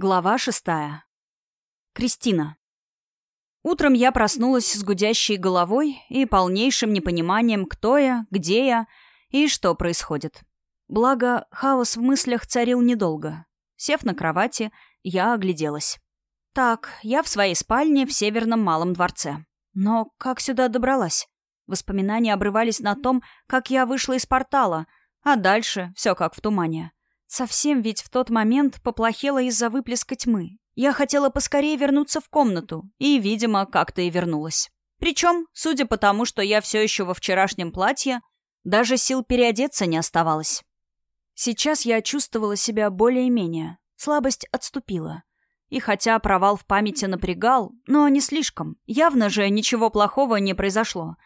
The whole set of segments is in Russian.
Глава шестая. Кристина. Утром я проснулась с гудящей головой и полнейшим непониманием, кто я, где я и что происходит. Благо, хаос в мыслях царил недолго. Сев на кровати, я огляделась. Так, я в своей спальне в Северном Малом дворце. Но как сюда добралась? Воспоминания обрывались на том, как я вышла из портала, а дальше все как в тумане. Совсем ведь в тот момент поплохело из-за выплеска тьмы. Я хотела поскорее вернуться в комнату, и, видимо, как-то и вернулась. Причем, судя по тому, что я все еще во вчерашнем платье, даже сил переодеться не оставалось. Сейчас я чувствовала себя более-менее. Слабость отступила. И хотя провал в памяти напрягал, но не слишком. Явно же ничего плохого не произошло.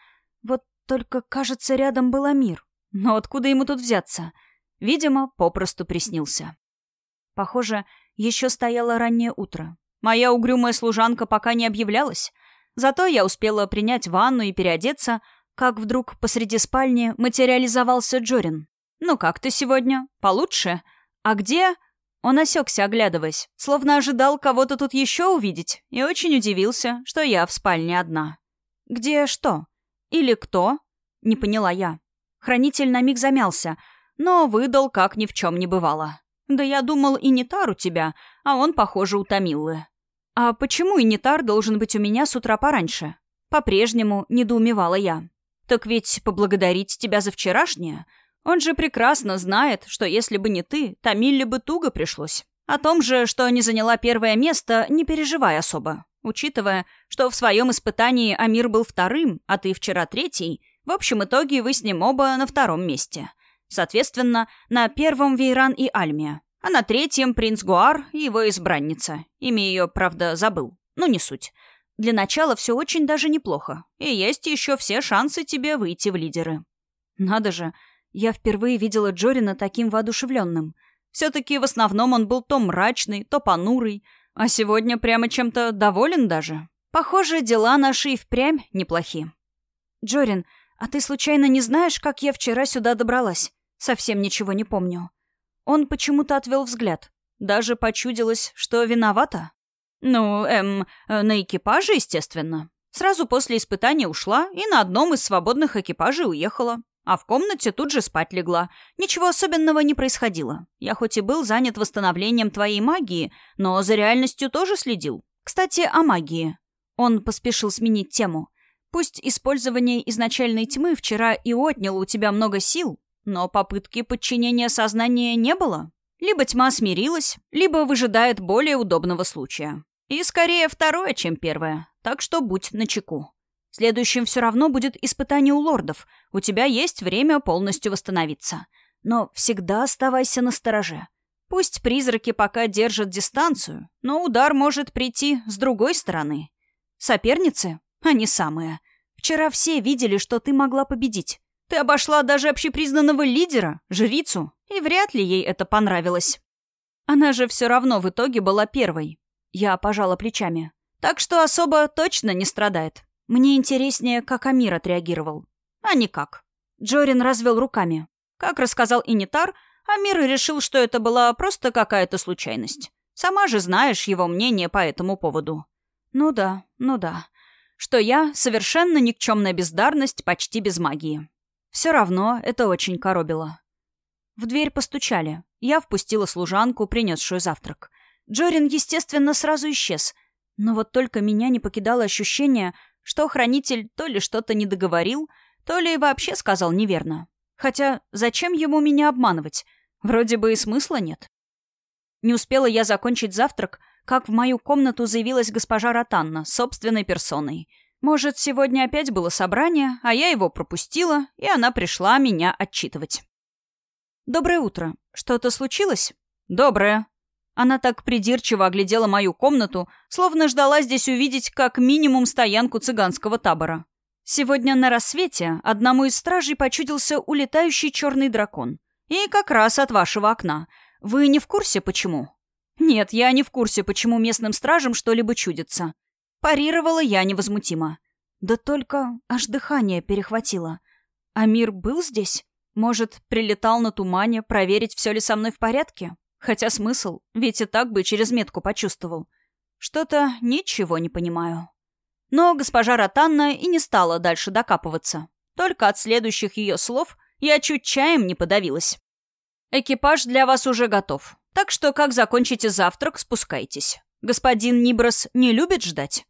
Вот только, кажется, рядом был Амир. Но откуда ему тут взяться? — Видимо, попросту приснился. Похоже, еще стояло раннее утро. Моя угрюмая служанка пока не объявлялась. Зато я успела принять ванну и переодеться, как вдруг посреди спальни материализовался Джорин. «Ну как ты сегодня? Получше? А где?» Он осекся, оглядываясь, словно ожидал кого-то тут еще увидеть, и очень удивился, что я в спальне одна. «Где что? Или кто?» — не поняла я. Хранитель на миг замялся — но выдал, как ни в чем не бывало. «Да я думал, Инитар у тебя, а он, похоже, у Томиллы». «А почему Инитар должен быть у меня с утра пораньше?» По-прежнему недоумевала я. «Так ведь поблагодарить тебя за вчерашнее? Он же прекрасно знает, что если бы не ты, Томилле бы туго пришлось. О том же, что не заняла первое место, не переживай особо. Учитывая, что в своем испытании Амир был вторым, а ты вчера третий, в общем итоге вы с ним оба на втором месте. Соответственно, на первом Вейран и Альмия, а на третьем принц Гуар и его избранница. Имя ее, правда, забыл. Ну, не суть. Для начала все очень даже неплохо. И есть еще все шансы тебе выйти в лидеры. Надо же, я впервые видела Джорина таким воодушевленным. Все-таки в основном он был то мрачный, то понурый, а сегодня прямо чем-то доволен даже. Похоже, дела наши и впрямь неплохи. «Джорин, а ты случайно не знаешь, как я вчера сюда добралась?» Совсем ничего не помню. Он почему-то отвел взгляд. Даже почудилось, что виновата. Ну, эм, э, на экипаже, естественно. Сразу после испытания ушла и на одном из свободных экипажей уехала. А в комнате тут же спать легла. Ничего особенного не происходило. Я хоть и был занят восстановлением твоей магии, но за реальностью тоже следил. Кстати, о магии. Он поспешил сменить тему. Пусть использование изначальной тьмы вчера и отняло у тебя много сил, но попытки подчинения сознания не было. Либо тьма смирилась, либо выжидает более удобного случая. И скорее второе, чем первое. Так что будь начеку. Следующим все равно будет испытание у лордов. У тебя есть время полностью восстановиться. Но всегда оставайся на стороже. Пусть призраки пока держат дистанцию, но удар может прийти с другой стороны. Соперницы? Они самые. Вчера все видели, что ты могла победить. Ты обошла даже общепризнанного лидера, жрицу, и вряд ли ей это понравилось. Она же все равно в итоге была первой. Я пожала плечами. Так что особо точно не страдает. Мне интереснее, как Амир отреагировал. А никак. Джорин развел руками. Как рассказал Инитар, Амир решил, что это была просто какая-то случайность. Сама же знаешь его мнение по этому поводу. Ну да, ну да. Что я — совершенно никчемная бездарность почти без магии. Все равно это очень коробило. В дверь постучали. Я впустила служанку, принесшую завтрак. Джорин, естественно, сразу исчез. Но вот только меня не покидало ощущение, что хранитель то ли что-то не договорил, то ли вообще сказал неверно. Хотя зачем ему меня обманывать? Вроде бы и смысла нет. Не успела я закончить завтрак, как в мою комнату заявилась госпожа Ротанна собственной персоной — может, сегодня опять было собрание, а я его пропустила, и она пришла меня отчитывать. «Доброе утро. Что-то случилось?» «Доброе». Она так придирчиво оглядела мою комнату, словно ждала здесь увидеть как минимум стоянку цыганского табора. Сегодня на рассвете одному из стражей почудился улетающий черный дракон. И как раз от вашего окна. Вы не в курсе, почему? Нет, я не в курсе, почему местным стражам что-либо чудится. Парировала я невозмутимо. Да только аж дыхание перехватило. А мир был здесь? Может, прилетал на тумане проверить, все ли со мной в порядке? Хотя смысл, ведь и так бы через метку почувствовал. Что-то ничего не понимаю. Но госпожа Ротанна и не стала дальше докапываться. Только от следующих ее слов я чуть чаем не подавилась. «Экипаж для вас уже готов. Так что, как закончите завтрак, спускайтесь. Господин Ниброс не любит ждать?»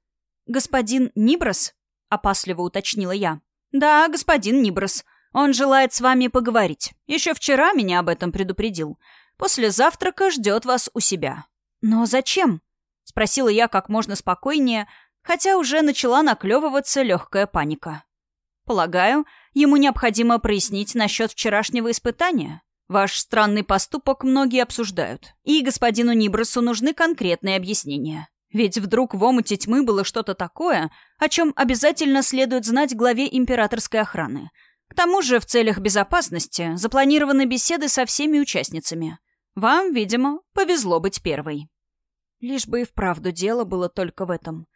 «Господин Ниброс?» — опасливо уточнила я. «Да, господин Ниброс. Он желает с вами поговорить. Еще вчера меня об этом предупредил. После завтрака ждет вас у себя». «Но зачем?» — спросила я как можно спокойнее, хотя уже начала наклевываться легкая паника. «Полагаю, ему необходимо прояснить насчет вчерашнего испытания. Ваш странный поступок многие обсуждают, и господину Нибросу нужны конкретные объяснения. Ведь вдруг в омуте тьмы было что-то такое, о чем обязательно следует знать главе императорской охраны. К тому же в целях безопасности запланированы беседы со всеми участницами. Вам, видимо, повезло быть первой. Лишь бы и вправду дело было только в этом.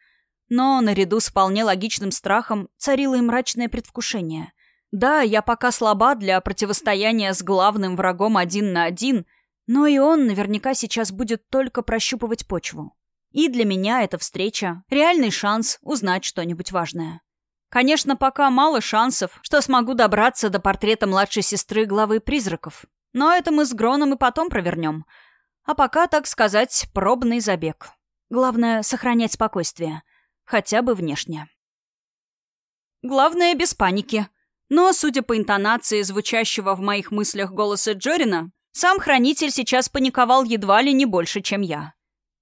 Но наряду с вполне логичным страхом царило и мрачное предвкушение. Да, я пока слаба для противостояния с главным врагом один на один, но и он наверняка сейчас будет только прощупывать почву. И для меня эта встреча — реальный шанс узнать что-нибудь важное. Конечно, пока мало шансов, что смогу добраться до портрета младшей сестры главы призраков. Но это мы с Гроном и потом провернем. А пока, так сказать, пробный забег. Главное — сохранять спокойствие. Хотя бы внешне. Главное — без паники. Но, судя по интонации звучащего в моих мыслях голоса Джорина, сам хранитель сейчас паниковал едва ли не больше, чем я.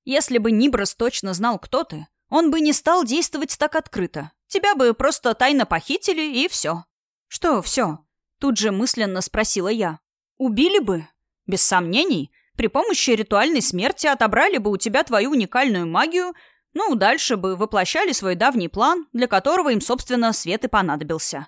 Если бы Ниброс точно знал, кто ты, он бы не стал действовать так открыто. Тебя бы просто тайно похитили, и все. Что все? Тут же мысленно спросила я. Убили бы? Без сомнений. При помощи ритуальной смерти отобрали бы у тебя твою уникальную магию ну, дальше бы воплощали свой давний план, для которого им, собственно, свет и понадобился.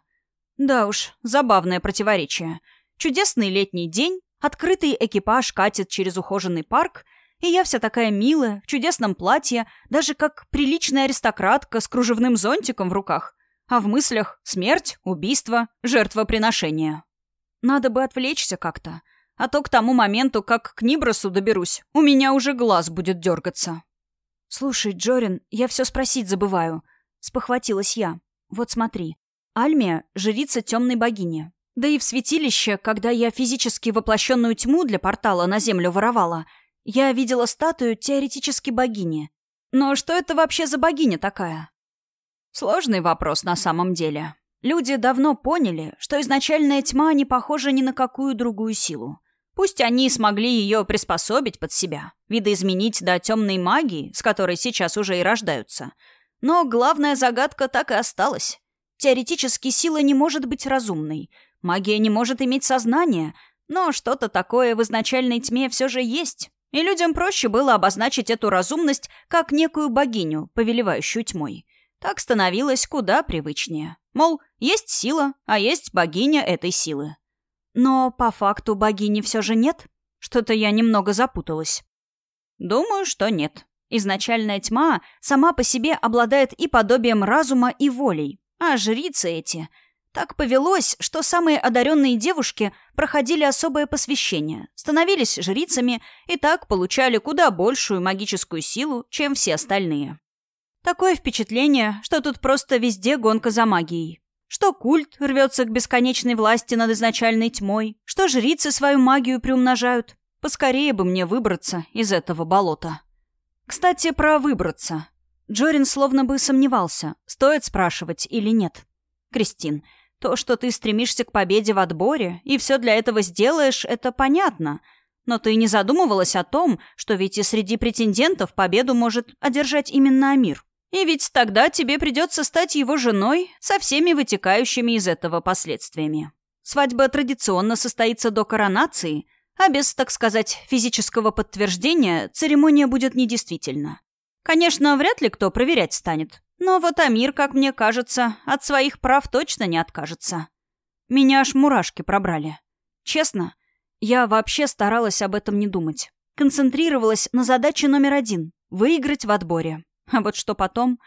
Да уж, забавное противоречие. Чудесный летний день, открытый экипаж катит через ухоженный парк, и я вся такая милая, в чудесном платье, даже как приличная аристократка с кружевным зонтиком в руках. А в мыслях смерть, убийство, жертвоприношение. Надо бы отвлечься как-то. А то к тому моменту, как к Нибросу доберусь, у меня уже глаз будет дергаться. «Слушай, Джорин, я все спросить забываю», — спохватилась я. «Вот смотри. Альмия — жрица темной богини. Да и в святилище, когда я физически воплощенную тьму для портала на землю воровала, я видела статую теоретически богини. Но что это вообще за богиня такая?» Сложный вопрос на самом деле. Люди давно поняли, что изначальная тьма не похожа ни на какую другую силу. Пусть они смогли ее приспособить под себя, видоизменить до темной магии, с которой сейчас уже и рождаются. Но главная загадка так и осталась. Теоретически сила не может быть разумной, магия не может иметь сознание, но что-то такое в изначальной тьме все же есть. И людям проще было обозначить эту разумность как некую богиню, повелевающую тьмой. Так становилось куда привычнее. Мол, есть сила, а есть богиня этой силы. Но по факту богини все же нет? Что-то я немного запуталась. Думаю, что нет. Изначальная тьма сама по себе обладает и подобием разума, и волей. А жрицы эти... Так повелось, что самые одаренные девушки проходили особое посвящение, становились жрицами и так получали куда большую магическую силу, чем все остальные. Такое впечатление, что тут просто везде гонка за магией. Что культ рвется к бесконечной власти над изначальной тьмой, что жрицы свою магию приумножают. Поскорее бы мне выбраться из этого болота. Кстати, про выбраться. Джорин словно бы сомневался, стоит спрашивать или нет. Кристин, то, что ты стремишься к победе в отборе и все для этого сделаешь, это понятно. Но ты не задумывалась о том, что ведь и среди претендентов победу может одержать именно Амир. И ведь тогда тебе придется стать его женой со всеми вытекающими из этого последствиями. Свадьба традиционно состоится до коронации, а без, так сказать, физического подтверждения церемония будет недействительна. Конечно, вряд ли кто проверять станет. Но вот Амир, как мне кажется, от своих прав точно не откажется. Меня аж мурашки пробрали. Честно, я вообще старалась об этом не думать. Концентрировалась на задаче номер один — выиграть в отборе. А вот что потом...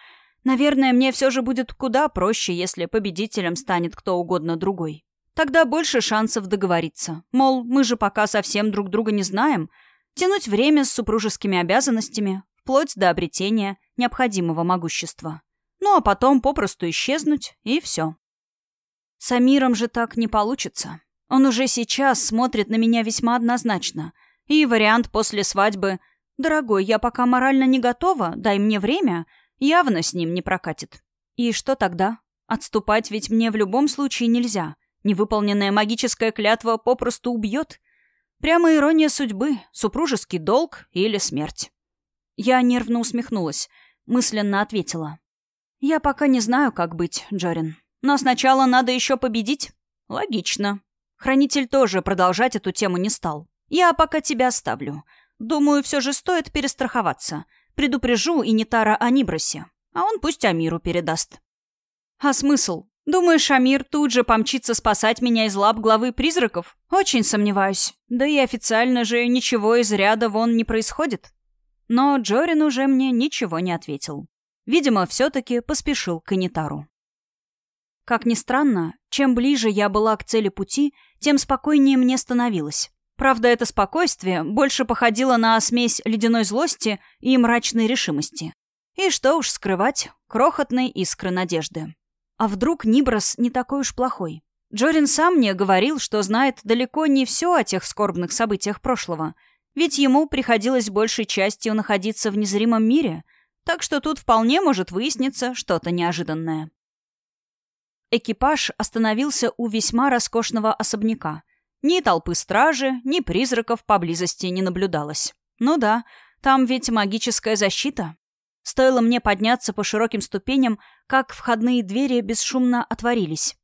Наверное, мне все же будет куда проще, если победителем станет кто угодно другой. Тогда больше шансов договориться. Мол, мы же пока совсем друг друга не знаем. Тянуть время с супружескими обязанностями, вплоть до обретения необходимого могущества. Ну а потом попросту исчезнуть, и все. С Амиром же так не получится. Он уже сейчас смотрит на меня весьма однозначно. И вариант после свадьбы «Дорогой, я пока морально не готова, дай мне время», явно с ним не прокатит. И что тогда? Отступать ведь мне в любом случае нельзя. Невыполненная магическая клятва попросту убьет. Прямо ирония судьбы, супружеский долг или смерть. Я нервно усмехнулась, мысленно ответила. «Я пока не знаю, как быть, Джорин. Но сначала надо еще победить. Логично. Хранитель тоже продолжать эту тему не стал. Я пока тебя оставлю. Думаю, все же стоит перестраховаться. Предупрежу и Нитара о Нибросе. А он пусть Амиру передаст. А смысл? Думаешь, Амир тут же помчится спасать меня из лап главы призраков? Очень сомневаюсь. Да и официально же ничего из ряда вон не происходит. Но Джорин уже мне ничего не ответил. Видимо, все-таки поспешил к Анитару. Как ни странно, чем ближе я была к цели пути, тем спокойнее мне становилось. Правда, это спокойствие больше походило на смесь ледяной злости и мрачной решимости. И что уж скрывать, крохотной искры надежды. А вдруг Ниброс не такой уж плохой? Джорин сам мне говорил, что знает далеко не все о тех скорбных событиях прошлого, ведь ему приходилось большей частью находиться в незримом мире, так что тут вполне может выясниться что-то неожиданное. Экипаж остановился у весьма роскошного особняка. Ни толпы стражи, ни призраков поблизости не наблюдалось. Ну да, там ведь магическая защита. Стоило мне подняться по широким ступеням, как входные двери бесшумно отворились.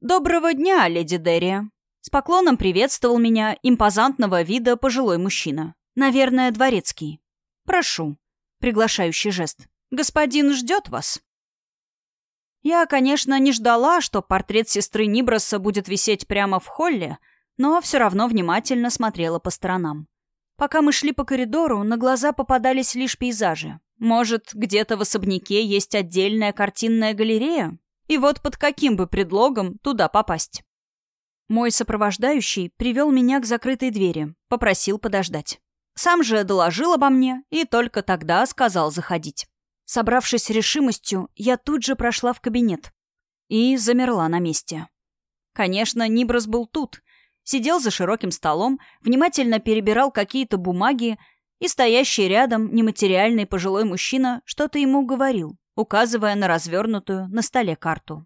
«Доброго дня, леди Дерри!» С поклоном приветствовал меня импозантного вида пожилой мужчина. Наверное, дворецкий. «Прошу». Приглашающий жест. «Господин ждет вас». Я, конечно, не ждала, что портрет сестры Ниброса будет висеть прямо в холле, но все равно внимательно смотрела по сторонам. Пока мы шли по коридору, на глаза попадались лишь пейзажи. Может, где-то в особняке есть отдельная картинная галерея? И вот под каким бы предлогом туда попасть? Мой сопровождающий привел меня к закрытой двери, попросил подождать. Сам же доложил обо мне и только тогда сказал заходить. Собравшись решимостью, я тут же прошла в кабинет и замерла на месте. Конечно, Ниброс был тут, сидел за широким столом, внимательно перебирал какие-то бумаги, и стоящий рядом нематериальный пожилой мужчина что-то ему говорил, указывая на развернутую на столе карту.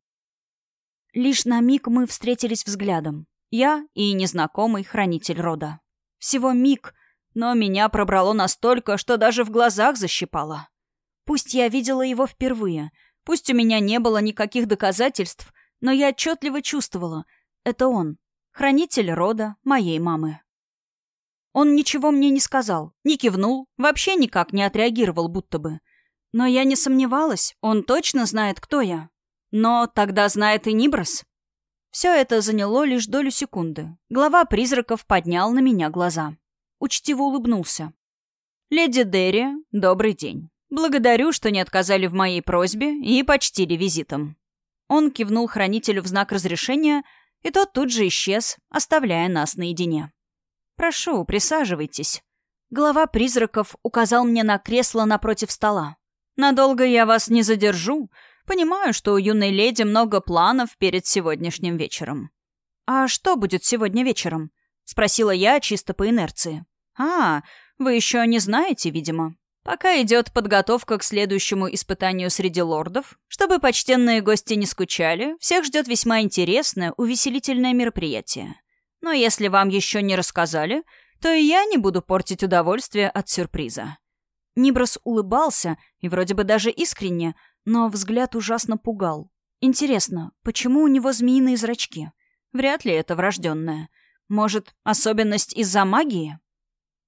Лишь на миг мы встретились взглядом. Я и незнакомый хранитель рода. Всего миг, но меня пробрало настолько, что даже в глазах защипало. Пусть я видела его впервые, пусть у меня не было никаких доказательств, но я отчетливо чувствовала — это он, хранитель рода моей мамы. Он ничего мне не сказал, не кивнул, вообще никак не отреагировал будто бы. Но я не сомневалась, он точно знает, кто я. Но тогда знает и Ниброс. Все это заняло лишь долю секунды. Глава призраков поднял на меня глаза. Учтиво улыбнулся. «Леди Дерри, добрый день. Благодарю, что не отказали в моей просьбе и почтили визитом». Он кивнул хранителю в знак разрешения, и тот тут же исчез, оставляя нас наедине. «Прошу, присаживайтесь». Глава призраков указал мне на кресло напротив стола. «Надолго я вас не задержу. Понимаю, что у юной леди много планов перед сегодняшним вечером». «А что будет сегодня вечером?» — спросила я чисто по инерции. «А, вы еще не знаете, видимо. Пока идет подготовка к следующему испытанию среди лордов. Чтобы почтенные гости не скучали, всех ждет весьма интересное, увеселительное мероприятие. Но если вам еще не рассказали, то и я не буду портить удовольствие от сюрприза». Ниброс улыбался, и вроде бы даже искренне, но взгляд ужасно пугал. Интересно, почему у него змеиные зрачки? Вряд ли это врожденное. Может, особенность из-за магии?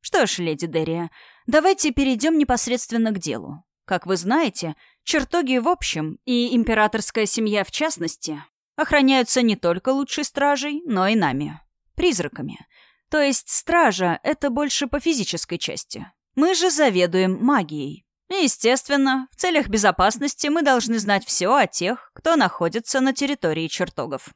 Что ж, леди Дерия, давайте перейдем непосредственно к делу. Как вы знаете, чертоги в общем и императорская семья в частности охраняются не только лучшей стражей, но и нами призраками. То есть стража — это больше по физической части. Мы же заведуем магией. И, естественно, в целях безопасности мы должны знать все о тех, кто находится на территории чертогов.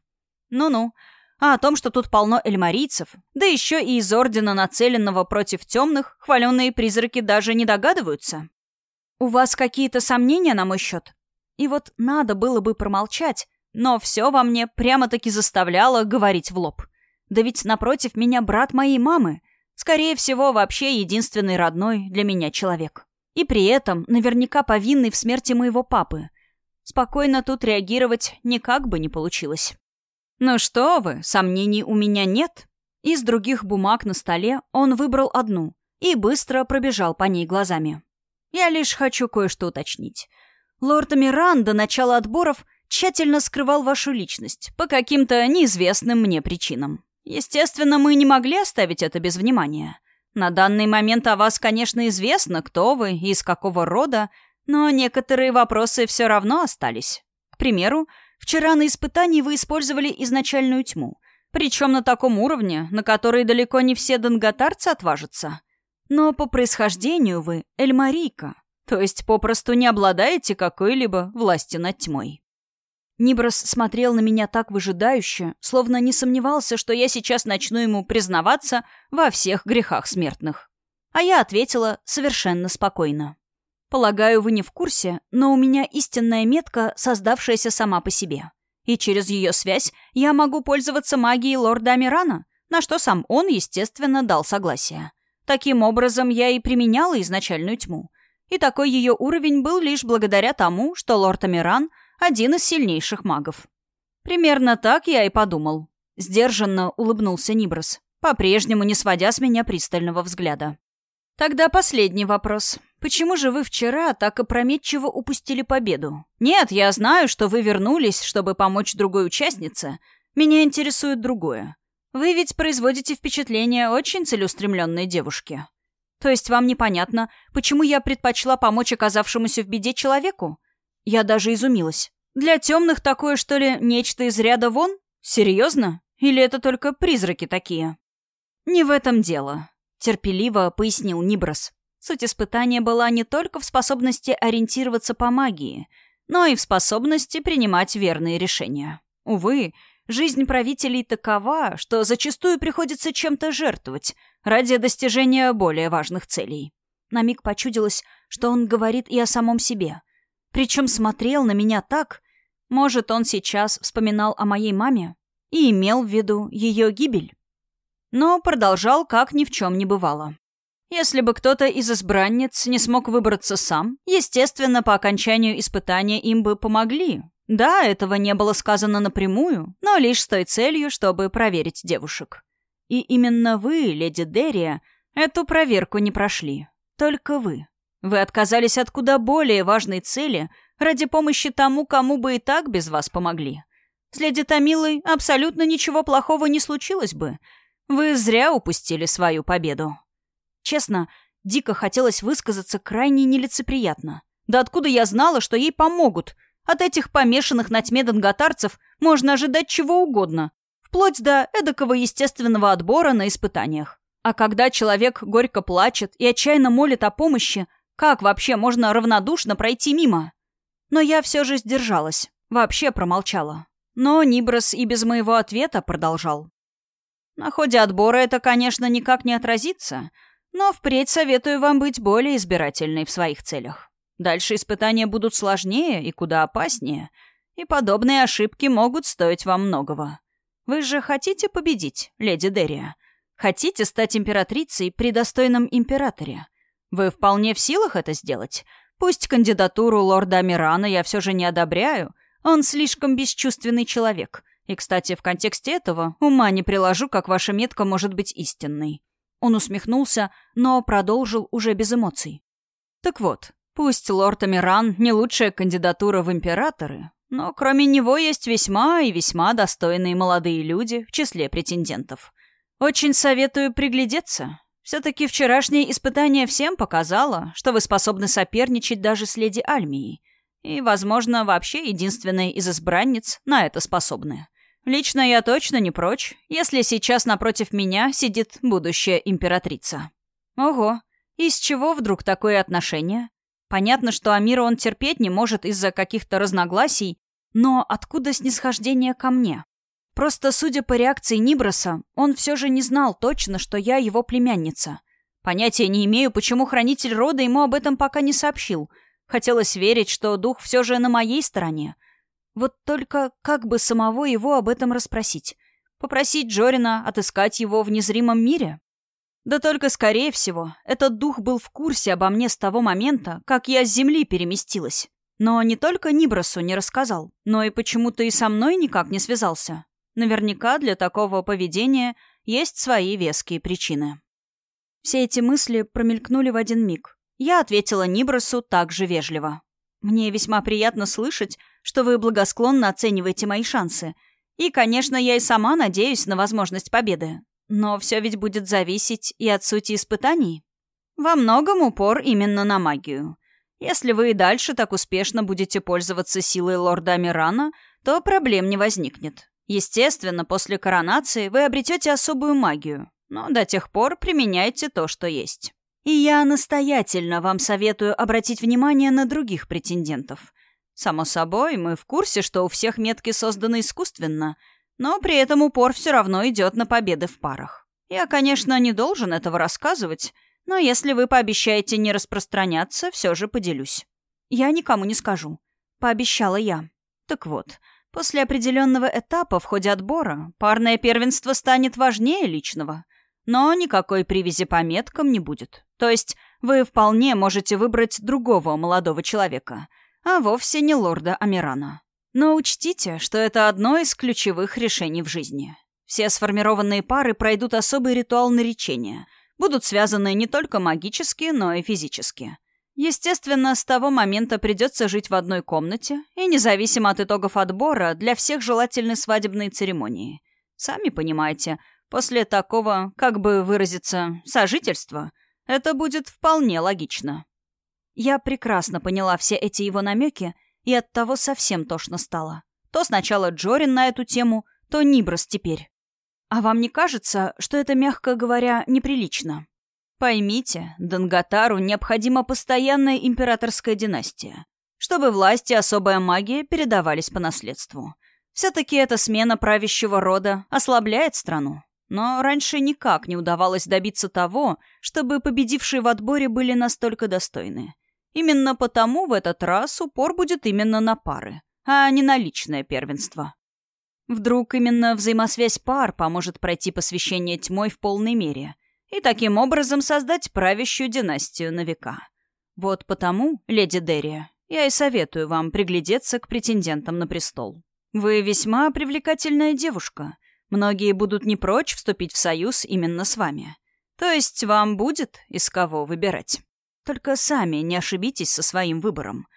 Ну-ну, А о том, что тут полно эльмарийцев, да еще и из ордена, нацеленного против темных, хваленные призраки даже не догадываются. «У вас какие-то сомнения на мой счет?» И вот надо было бы промолчать, но все во мне прямо-таки заставляло говорить в лоб. Да ведь напротив меня брат моей мамы, скорее всего, вообще единственный родной для меня человек. И при этом наверняка повинный в смерти моего папы. Спокойно тут реагировать никак бы не получилось. «Ну что вы, сомнений у меня нет». Из других бумаг на столе он выбрал одну и быстро пробежал по ней глазами. «Я лишь хочу кое-что уточнить. Лорд Амиран до начала отборов тщательно скрывал вашу личность по каким-то неизвестным мне причинам. Естественно, мы не могли оставить это без внимания. На данный момент о вас, конечно, известно, кто вы и из какого рода, но некоторые вопросы все равно остались. К примеру, вчера на испытании вы использовали изначальную тьму, причем на таком уровне, на который далеко не все донготарцы отважатся. Но по происхождению вы эльмарийка, то есть попросту не обладаете какой-либо властью над тьмой. Ниброс смотрел на меня так выжидающе, словно не сомневался, что я сейчас начну ему признаваться во всех грехах смертных. А я ответила совершенно спокойно. Полагаю, вы не в курсе, но у меня истинная метка, создавшаяся сама по себе. И через ее связь я могу пользоваться магией лорда Амирана, на что сам он, естественно, дал согласие. Таким образом, я и применяла изначальную тьму. И такой ее уровень был лишь благодаря тому, что лорд Амиран — один из сильнейших магов. Примерно так я и подумал. Сдержанно улыбнулся Ниброс, по-прежнему не сводя с меня пристального взгляда. Тогда последний вопрос. Почему же вы вчера так опрометчиво упустили победу? Нет, я знаю, что вы вернулись, чтобы помочь другой участнице. Меня интересует другое. Вы ведь производите впечатление очень целеустремленной девушки. То есть вам непонятно, почему я предпочла помочь оказавшемуся в беде человеку? Я даже изумилась. Для темных такое, что ли, нечто из ряда вон? Серьезно? Или это только призраки такие? Не в этом дело, терпеливо пояснил Ниброс. Суть испытания была не только в способности ориентироваться по магии, но и в способности принимать верные решения. Увы, жизнь правителей такова, что зачастую приходится чем-то жертвовать ради достижения более важных целей. На миг почудилось, что он говорит и о самом себе. Причем смотрел на меня так, может, он сейчас вспоминал о моей маме и имел в виду ее гибель. Но продолжал, как ни в чем не бывало. Если бы кто-то из избранниц не смог выбраться сам, естественно, по окончанию испытания им бы помогли. Да, этого не было сказано напрямую, но лишь с той целью, чтобы проверить девушек. И именно вы, леди Дерия, эту проверку не прошли. Только вы. Вы отказались от куда более важной цели ради помощи тому, кому бы и так без вас помогли. С леди Томилой абсолютно ничего плохого не случилось бы. Вы зря упустили свою победу. Честно, дико хотелось высказаться крайне нелицеприятно. Да откуда я знала, что ей помогут? От этих помешанных на тьме донготарцев можно ожидать чего угодно, вплоть до эдакого естественного отбора на испытаниях. А когда человек горько плачет и отчаянно молит о помощи, как вообще можно равнодушно пройти мимо? Но я все же сдержалась, вообще промолчала. Но Ниброс и без моего ответа продолжал. На ходе отбора это, конечно, никак не отразится, но впредь советую вам быть более избирательной в своих целях. Дальше испытания будут сложнее и куда опаснее, и подобные ошибки могут стоить вам многого. Вы же хотите победить, леди Дерия? Хотите стать императрицей при достойном императоре? Вы вполне в силах это сделать? Пусть кандидатуру лорда Амирана я все же не одобряю. Он слишком бесчувственный человек. И, кстати, в контексте этого ума не приложу, как ваша метка может быть истинной. Он усмехнулся, но продолжил уже без эмоций. Так вот, пусть лорд Амиран не лучшая кандидатура в императоры, но кроме него есть весьма и весьма достойные молодые люди в числе претендентов. Очень советую приглядеться. Все-таки вчерашнее испытание всем показало, что вы способны соперничать даже с леди Альмией. И, возможно, вообще единственные из избранниц на это способны. Лично я точно не прочь, если сейчас напротив меня сидит будущая императрица. Ого, из чего вдруг такое отношение? Понятно, что Амира он терпеть не может из-за каких-то разногласий, но откуда снисхождение ко мне? Просто, судя по реакции Ниброса, он все же не знал точно, что я его племянница. Понятия не имею, почему хранитель рода ему об этом пока не сообщил. Хотелось верить, что дух все же на моей стороне. Вот только как бы самого его об этом расспросить? Попросить Джорина отыскать его в незримом мире? Да только, скорее всего, этот дух был в курсе обо мне с того момента, как я с земли переместилась. Но не только Нибросу не рассказал, но и почему-то и со мной никак не связался. Наверняка для такого поведения есть свои веские причины. Все эти мысли промелькнули в один миг. Я ответила Нибросу так же вежливо. «Мне весьма приятно слышать, что вы благосклонно оцениваете мои шансы. И, конечно, я и сама надеюсь на возможность победы. Но все ведь будет зависеть и от сути испытаний. Во многом упор именно на магию. Если вы и дальше так успешно будете пользоваться силой лорда Амирана, то проблем не возникнет. Естественно, после коронации вы обретете особую магию, но до тех пор применяйте то, что есть. И я настоятельно вам советую обратить внимание на других претендентов. Само собой, мы в курсе, что у всех метки созданы искусственно, но при этом упор все равно идет на победы в парах. Я, конечно, не должен этого рассказывать, но если вы пообещаете не распространяться, все же поделюсь. Я никому не скажу. Пообещала я. Так вот, После определенного этапа в ходе отбора парное первенство станет важнее личного. Но никакой привязи по меткам не будет. То есть вы вполне можете выбрать другого молодого человека, а вовсе не лорда Амирана. Но учтите, что это одно из ключевых решений в жизни. Все сформированные пары пройдут особый ритуал наречения, будут связаны не только магически, но и физически – Естественно, с того момента придется жить в одной комнате, и независимо от итогов отбора, для всех желательны свадебные церемонии. Сами понимаете, после такого, как бы выразиться, сожительства, это будет вполне логично. Я прекрасно поняла все эти его намеки, и от того совсем тошно стало. То сначала Джорин на эту тему, то Ниброс теперь. А вам не кажется, что это, мягко говоря, неприлично? Поймите, Данготару необходима постоянная императорская династия, чтобы власть и особая магия передавались по наследству. Все-таки эта смена правящего рода ослабляет страну. Но раньше никак не удавалось добиться того, чтобы победившие в отборе были настолько достойны. Именно потому в этот раз упор будет именно на пары, а не на личное первенство. Вдруг именно взаимосвязь пар поможет пройти посвящение тьмой в полной мере, и таким образом создать правящую династию на века. Вот потому, леди Деррия, я и советую вам приглядеться к претендентам на престол. Вы весьма привлекательная девушка. Многие будут не прочь вступить в союз именно с вами. То есть вам будет из кого выбирать. Только сами не ошибитесь со своим выбором.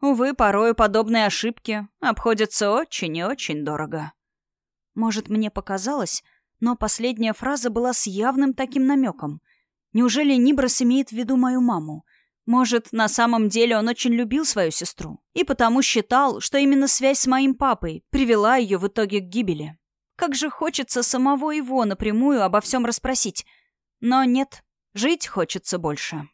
Увы, порой подобные ошибки обходятся очень и очень дорого. Может, мне показалось, но последняя фраза была с явным таким намеком. Неужели Ниброс имеет в виду мою маму? Может, на самом деле он очень любил свою сестру и потому считал, что именно связь с моим папой привела ее в итоге к гибели. Как же хочется самого его напрямую обо всем расспросить. Но нет, жить хочется больше.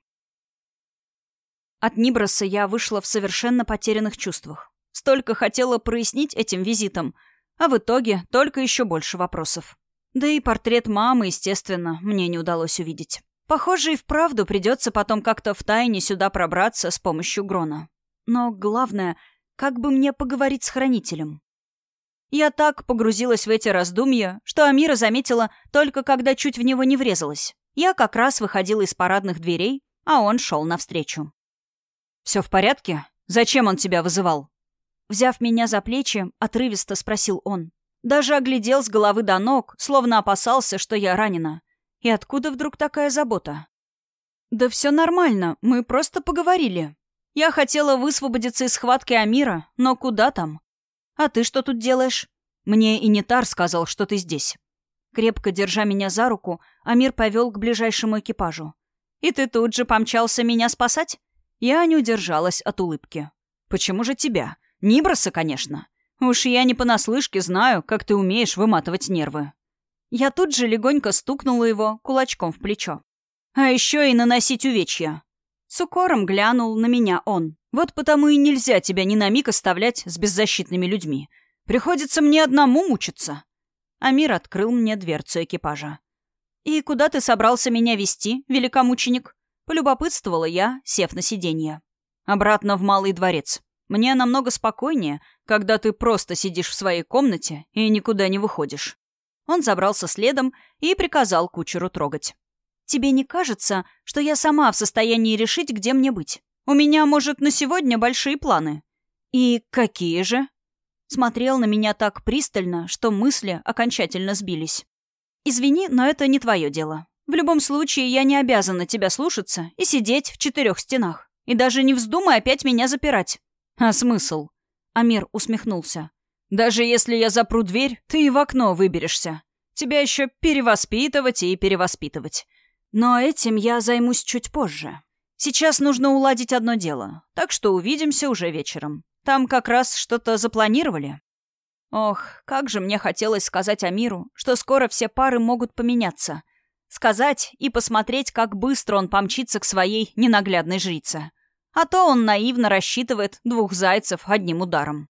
От Ниброса я вышла в совершенно потерянных чувствах. Столько хотела прояснить этим визитом, а в итоге только еще больше вопросов. Да и портрет мамы, естественно, мне не удалось увидеть. Похоже, и вправду придется потом как-то втайне сюда пробраться с помощью Грона. Но главное, как бы мне поговорить с хранителем? Я так погрузилась в эти раздумья, что Амира заметила только когда чуть в него не врезалась. Я как раз выходила из парадных дверей, а он шел навстречу. «Все в порядке? Зачем он тебя вызывал?» Взяв меня за плечи, отрывисто спросил он. Даже оглядел с головы до ног, словно опасался, что я ранена. И откуда вдруг такая забота? «Да все нормально, мы просто поговорили. Я хотела высвободиться из схватки Амира, но куда там? А ты что тут делаешь? Мне и Нетар сказал, что ты здесь». Крепко держа меня за руку, Амир повел к ближайшему экипажу. «И ты тут же помчался меня спасать?» Я не удержалась от улыбки. «Почему же тебя? Ниброса, конечно. Уж я не понаслышке знаю, как ты умеешь выматывать нервы. Я тут же легонько стукнула его кулачком в плечо. А еще и наносить увечья. С укором глянул на меня он. Вот потому и нельзя тебя ни на миг оставлять с беззащитными людьми. Приходится мне одному мучиться. Амир открыл мне дверцу экипажа. «И куда ты собрался меня вести, великомученик?» Полюбопытствовала я, сев на сиденье. «Обратно в Малый дворец. Мне намного спокойнее, когда ты просто сидишь в своей комнате и никуда не выходишь». Он забрался следом и приказал кучеру трогать. «Тебе не кажется, что я сама в состоянии решить, где мне быть? У меня, может, на сегодня большие планы». «И какие же?» Смотрел на меня так пристально, что мысли окончательно сбились. «Извини, но это не твое дело. В любом случае, я не обязана тебя слушаться и сидеть в четырех стенах. И даже не вздумай опять меня запирать». «А смысл?» Амир усмехнулся. «Даже если я запру дверь, ты и в окно выберешься. Тебя еще перевоспитывать и перевоспитывать. Но этим я займусь чуть позже. Сейчас нужно уладить одно дело, так что увидимся уже вечером. Там как раз что-то запланировали». Ох, как же мне хотелось сказать Амиру, что скоро все пары могут поменяться. Сказать и посмотреть, как быстро он помчится к своей ненаглядной жрице. А то он наивно рассчитывает двух зайцев одним ударом.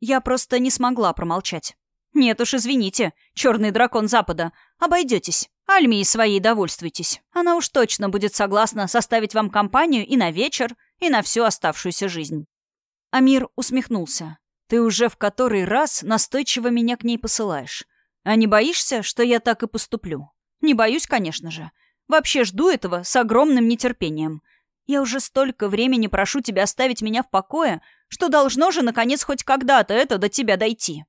Я просто не смогла промолчать. «Нет уж, извините, черный дракон Запада, обойдетесь. Альмии своей довольствуйтесь. Она уж точно будет согласна составить вам компанию и на вечер, и на всю оставшуюся жизнь». Амир усмехнулся. «Ты уже в который раз настойчиво меня к ней посылаешь. А не боишься, что я так и поступлю?» «Не боюсь, конечно же. Вообще жду этого с огромным нетерпением. Я уже столько времени прошу тебя оставить меня в покое, что должно же, наконец, хоть когда-то это до тебя дойти.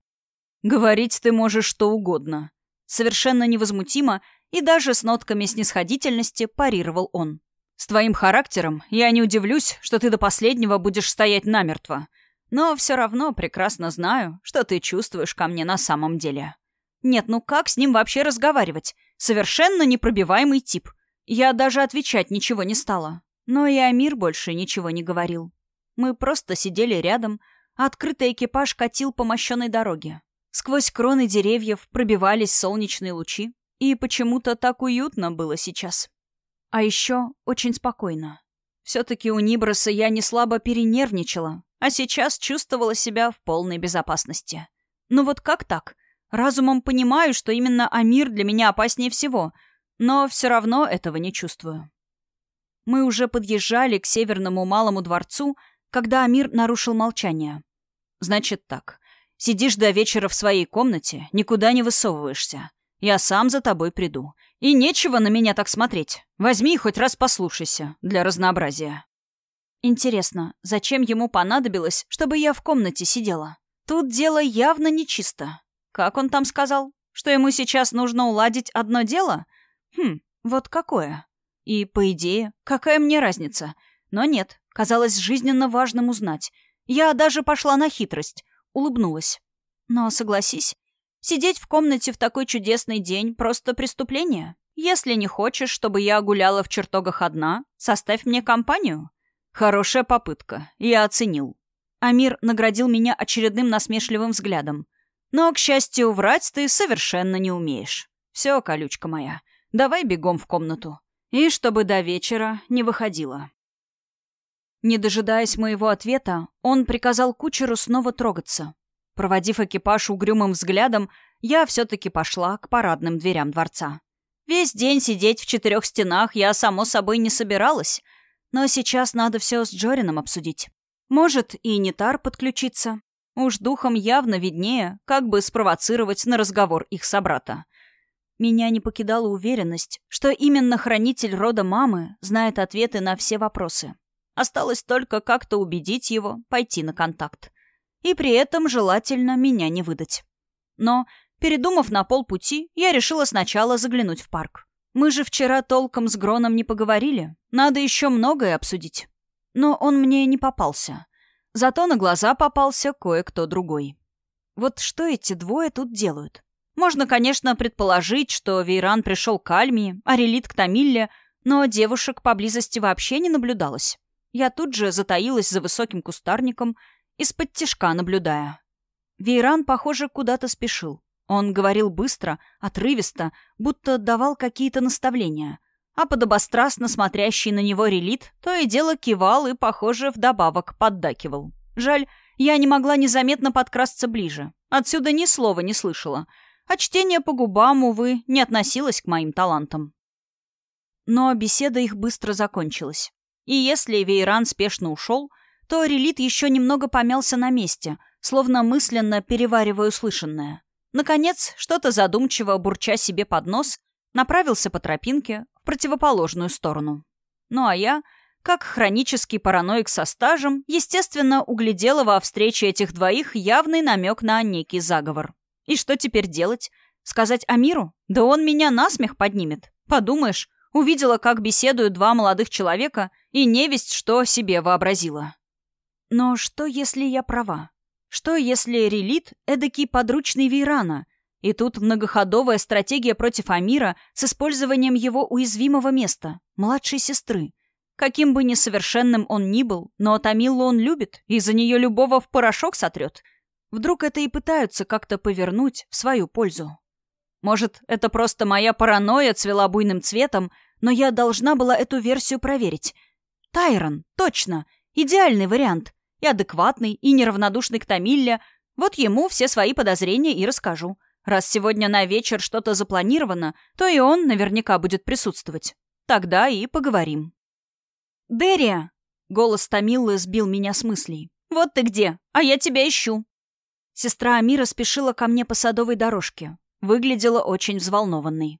Говорить ты можешь что угодно. Совершенно невозмутимо и даже с нотками снисходительности парировал он. С твоим характером я не удивлюсь, что ты до последнего будешь стоять намертво. Но все равно прекрасно знаю, что ты чувствуешь ко мне на самом деле. Нет, ну как с ним вообще разговаривать? Совершенно непробиваемый тип. Я даже отвечать ничего не стала. Но и Амир больше ничего не говорил. Мы просто сидели рядом, а открытый экипаж катил по мощенной дороге. Сквозь кроны деревьев пробивались солнечные лучи, и почему-то так уютно было сейчас. А еще очень спокойно. Все-таки у Ниброса я не слабо перенервничала, а сейчас чувствовала себя в полной безопасности. Ну вот как так? Разумом понимаю, что именно Амир для меня опаснее всего, но все равно этого не чувствую. Мы уже подъезжали к северному малому дворцу, когда Амир нарушил молчание. «Значит так. Сидишь до вечера в своей комнате, никуда не высовываешься. Я сам за тобой приду. И нечего на меня так смотреть. Возьми и хоть раз послушайся, для разнообразия». Интересно, зачем ему понадобилось, чтобы я в комнате сидела? Тут дело явно нечисто. Как он там сказал? Что ему сейчас нужно уладить одно дело? Хм, вот какое? И, по идее, какая мне разница? Но нет, казалось жизненно важным узнать. Я даже пошла на хитрость, улыбнулась. Но согласись, сидеть в комнате в такой чудесный день — просто преступление. Если не хочешь, чтобы я гуляла в чертогах одна, составь мне компанию. Хорошая попытка, я оценил. Амир наградил меня очередным насмешливым взглядом. Но, к счастью, врать ты совершенно не умеешь. Все, колючка моя, давай бегом в комнату. И чтобы до вечера не выходила. Не дожидаясь моего ответа, он приказал кучеру снова трогаться. Проводив экипаж угрюмым взглядом, я все-таки пошла к парадным дверям дворца. Весь день сидеть в четырех стенах я, само собой, не собиралась, но сейчас надо все с Джорином обсудить. Может, и Нитар подключиться. Уж духом явно виднее, как бы спровоцировать на разговор их собрата. Меня не покидала уверенность, что именно хранитель рода мамы знает ответы на все вопросы. Осталось только как-то убедить его пойти на контакт. И при этом желательно меня не выдать. Но, передумав на полпути, я решила сначала заглянуть в парк. Мы же вчера толком с Гроном не поговорили. Надо еще многое обсудить. Но он мне не попался. Зато на глаза попался кое-кто другой. Вот что эти двое тут делают? Можно, конечно, предположить, что Вейран пришел к Альмии, а Релит к Тамилле, но девушек поблизости вообще не наблюдалось. Я тут же затаилась за высоким кустарником, из-под тишка наблюдая. Вейран, похоже, куда-то спешил. Он говорил быстро, отрывисто, будто давал какие-то наставления. А подобострастно смотрящий на него релит то и дело кивал и, похоже, вдобавок поддакивал. Жаль, я не могла незаметно подкрасться ближе. Отсюда ни слова не слышала — а чтение по губам, увы, не относилось к моим талантам. Но беседа их быстро закончилась. И если Вейран спешно ушел, то Релит еще немного помялся на месте, словно мысленно переваривая услышанное. Наконец, что-то задумчиво, бурча себе под нос, направился по тропинке в противоположную сторону. Ну а я, как хронический параноик со стажем, естественно, углядела во встрече этих двоих явный намек на некий заговор. И что теперь делать? Сказать Амиру? Да он меня насмех поднимет. Подумаешь, увидела, как беседуют два молодых человека, и невесть что себе вообразила. Но что, если я права? Что, если Релит — эдакий подручный Вейрана, и тут многоходовая стратегия против Амира с использованием его уязвимого места, младшей сестры. Каким бы несовершенным он ни был, но Тамиллу он любит, и за нее любого в порошок сотрет. Вдруг это и пытаются как-то повернуть в свою пользу. Может, это просто моя паранойя цвела буйным цветом, но я должна была эту версию проверить. Тайрон, точно, идеальный вариант. И адекватный, и неравнодушный к Тамилле. Вот ему все свои подозрения и расскажу. Раз сегодня на вечер что-то запланировано, то и он наверняка будет присутствовать. Тогда и поговорим. «Дерия!» — голос Тамиллы сбил меня с мыслей. «Вот ты где! А я тебя ищу!» Сестра Амира спешила ко мне по садовой дорожке. Выглядела очень взволнованной.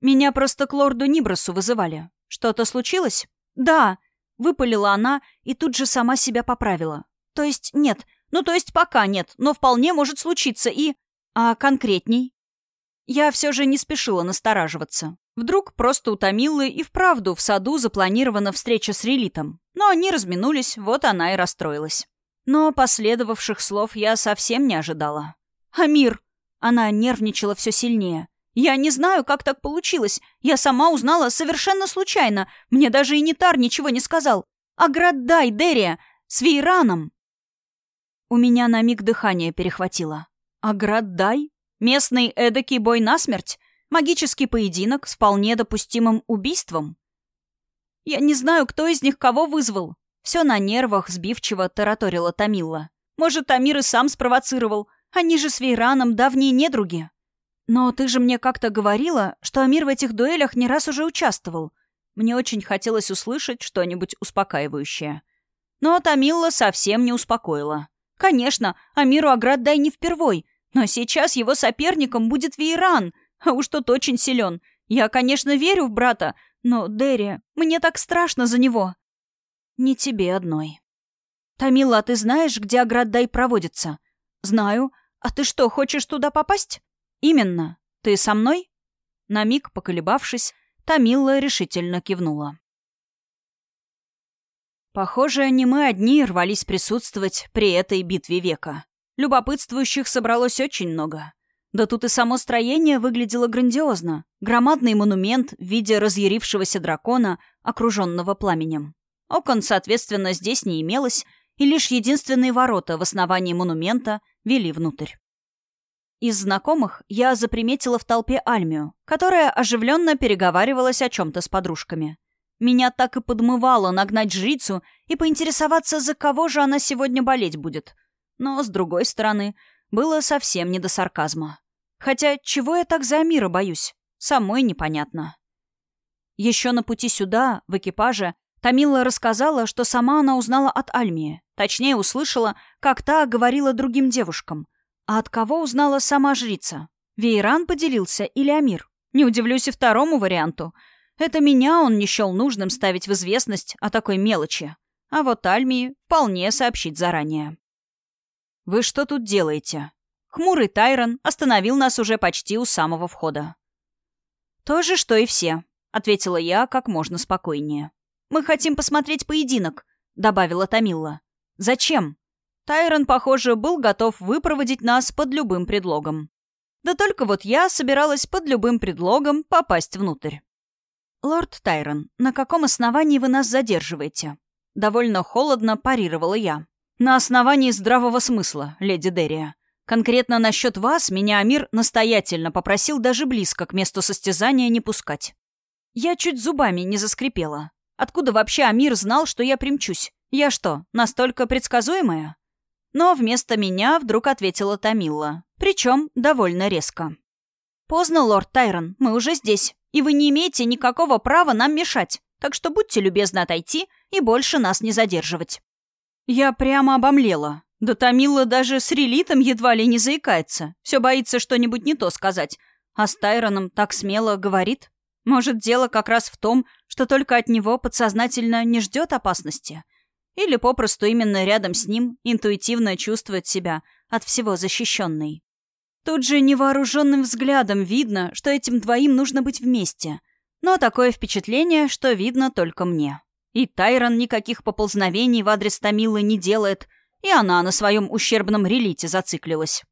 «Меня просто к лорду Нибросу вызывали. Что-то случилось?» «Да!» — выпалила она и тут же сама себя поправила. «То есть нет. Ну, то есть пока нет, но вполне может случиться и...» А конкретней? Я все же не спешила настораживаться. Вдруг просто утомила и вправду в саду запланирована встреча с релитом. Но они разминулись, вот она и расстроилась. Но последовавших слов я совсем не ожидала. «Амир!» Она нервничала все сильнее. «Я не знаю, как так получилось. Я сама узнала совершенно случайно. Мне даже и Нитар ничего не сказал. Аграддай, Дерия! С Вейраном!» У меня на миг дыхание перехватило. Аграддай? Местный эдакий бой насмерть? Магический поединок с вполне допустимым убийством? Я не знаю, кто из них кого вызвал. Все на нервах сбивчиво тараторила Тамила. Может, Амир и сам спровоцировал. Они же с Вейраном давние недруги. Но ты же мне как-то говорила, что Амир в этих дуэлях не раз уже участвовал. Мне очень хотелось услышать что-нибудь успокаивающее. Но Тамилла совсем не успокоила. Конечно, Амиру Аграддай не впервой, но сейчас его соперником будет Вейран, а уж тот очень силен. Я, конечно, верю в брата, но, Дерри, мне так страшно за него. Не тебе одной. Тамила, а ты знаешь, где Аграддай проводится? Знаю. А ты что, хочешь туда попасть? Именно. Ты со мной? На миг, поколебавшись, Тамила решительно кивнула. Похоже, не мы одни рвались присутствовать при этой битве века. Любопытствующих собралось очень много. Да тут и само строение выглядело грандиозно. Громадный монумент в виде разъярившегося дракона, окруженного пламенем. Окон, соответственно, здесь не имелось, и лишь единственные ворота в основании монумента вели внутрь. Из знакомых я заприметила в толпе Альмию, которая оживленно переговаривалась о чем-то с подружками. Меня так и подмывало нагнать жрицу и поинтересоваться, за кого же она сегодня болеть будет — но, с другой стороны, было совсем не до сарказма. Хотя чего я так за Амира боюсь? Самой непонятно. Еще на пути сюда, в экипаже, Тамила рассказала, что сама она узнала от Альмии. Точнее, услышала, как та говорила другим девушкам. А от кого узнала сама жрица? Вейран поделился или Амир? Не удивлюсь и второму варианту. Это меня он не счел нужным ставить в известность о такой мелочи. А вот Альмии вполне сообщить заранее. «Вы что тут делаете?» Хмурый Тайрон остановил нас уже почти у самого входа. «То же, что и все», — ответила я как можно спокойнее. «Мы хотим посмотреть поединок», — добавила Тамилла. «Зачем?» Тайрон, похоже, был готов выпроводить нас под любым предлогом. Да только вот я собиралась под любым предлогом попасть внутрь. «Лорд Тайрон, на каком основании вы нас задерживаете?» Довольно холодно парировала я. «На основании здравого смысла, леди Дерия. Конкретно насчет вас меня Амир настоятельно попросил даже близко к месту состязания не пускать. Я чуть зубами не заскрипела. Откуда вообще Амир знал, что я примчусь? Я что, настолько предсказуемая?» Но вместо меня вдруг ответила Тамилла. Причем довольно резко. «Поздно, лорд Тайрон, мы уже здесь, и вы не имеете никакого права нам мешать, так что будьте любезны отойти и больше нас не задерживать». Я прямо обомлела. Да Томила даже с релитом едва ли не заикается. Все боится что-нибудь не то сказать. А с Тайроном так смело говорит. Может, дело как раз в том, что только от него подсознательно не ждет опасности. Или попросту именно рядом с ним интуитивно чувствует себя от всего защищенной. Тут же невооруженным взглядом видно, что этим двоим нужно быть вместе. Но такое впечатление, что видно только мне. И Тайрон никаких поползновений в адрес Томилы не делает, и она на своем ущербном релите зациклилась.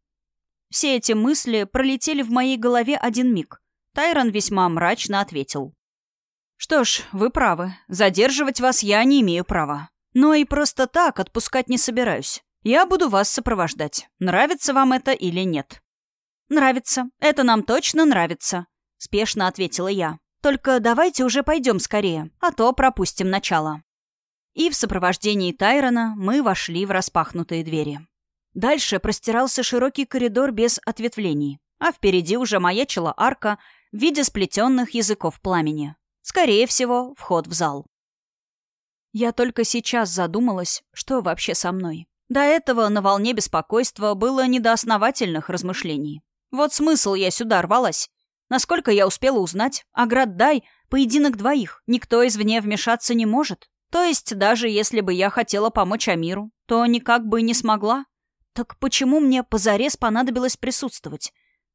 Все эти мысли пролетели в моей голове один миг. Тайрон весьма мрачно ответил. «Что ж, вы правы. Задерживать вас я не имею права. Но и просто так отпускать не собираюсь. Я буду вас сопровождать. Нравится вам это или нет?» «Нравится. Это нам точно нравится», — спешно ответила я. «Только давайте уже пойдем скорее, а то пропустим начало». И в сопровождении Тайрона мы вошли в распахнутые двери. Дальше простирался широкий коридор без ответвлений, а впереди уже маячила арка в виде сплетенных языков пламени. Скорее всего, вход в зал. Я только сейчас задумалась, что вообще со мной. До этого на волне беспокойства было не до основательных размышлений. Вот смысл я сюда рвалась. Насколько я успела узнать, Аград-Дай — поединок двоих, никто извне вмешаться не может. То есть, даже если бы я хотела помочь Амиру, то никак бы не смогла. Так почему мне позарез понадобилось присутствовать?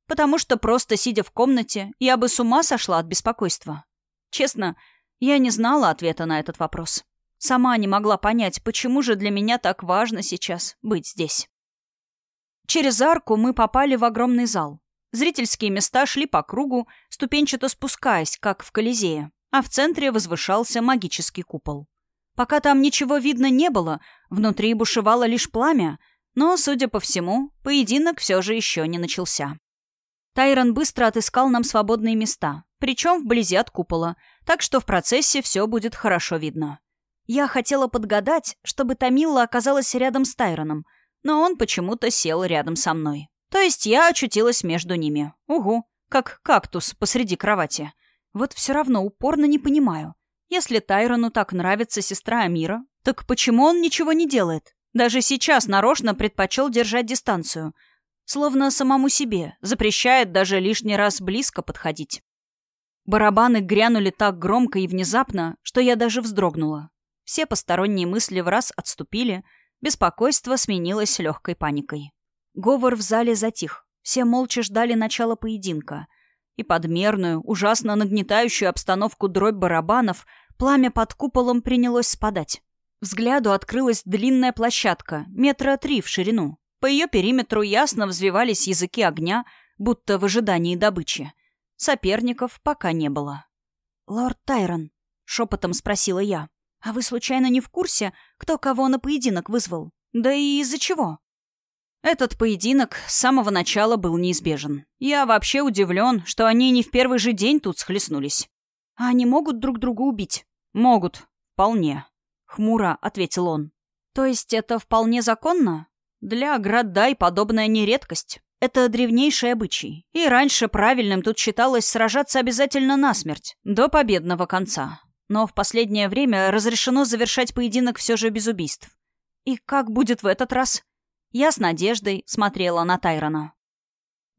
Потому что просто сидя в комнате, я бы с ума сошла от беспокойства. Честно, я не знала ответа на этот вопрос. Сама не могла понять, почему же для меня так важно сейчас быть здесь. Через арку мы попали в огромный зал. Зрительские места шли по кругу, ступенчато спускаясь, как в Колизее, а в центре возвышался магический купол. Пока там ничего видно не было, внутри бушевало лишь пламя, но, судя по всему, поединок все же еще не начался. Тайрон быстро отыскал нам свободные места, причем вблизи от купола, так что в процессе все будет хорошо видно. Я хотела подгадать, чтобы Тамила оказалась рядом с Тайроном — но он почему-то сел рядом со мной. То есть я очутилась между ними. Угу, как кактус посреди кровати. Вот все равно упорно не понимаю. Если Тайрону так нравится сестра Амира, так почему он ничего не делает? Даже сейчас нарочно предпочел держать дистанцию. Словно самому себе, запрещает даже лишний раз близко подходить. Барабаны грянули так громко и внезапно, что я даже вздрогнула. Все посторонние мысли в раз отступили — Беспокойство сменилось легкой паникой. Говор в зале затих. Все молча ждали начала поединка. И подмерную, ужасно нагнетающую обстановку дробь барабанов пламя под куполом принялось спадать. Взгляду открылась длинная площадка, метра три в ширину. По ее периметру ясно взвивались языки огня, будто в ожидании добычи. Соперников пока не было. «Лорд Тайрон», — шепотом спросила я, «А вы случайно не в курсе, кто кого на поединок вызвал? Да и из-за чего?» Этот поединок с самого начала был неизбежен. Я вообще удивлен, что они не в первый же день тут схлестнулись. А они могут друг друга убить? Могут. Вполне. Хмуро ответил он. То есть это вполне законно? Для Градай подобная не редкость. Это древнейший обычай. И раньше правильным тут считалось сражаться обязательно насмерть, до победного конца но в последнее время разрешено завершать поединок все же без убийств. И как будет в этот раз? Я с надеждой смотрела на Тайрона.